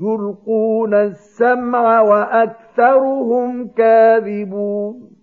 يُلْقُونَ السَّمْعَ وَأَكْثَرُهُمْ كَاذِبُونَ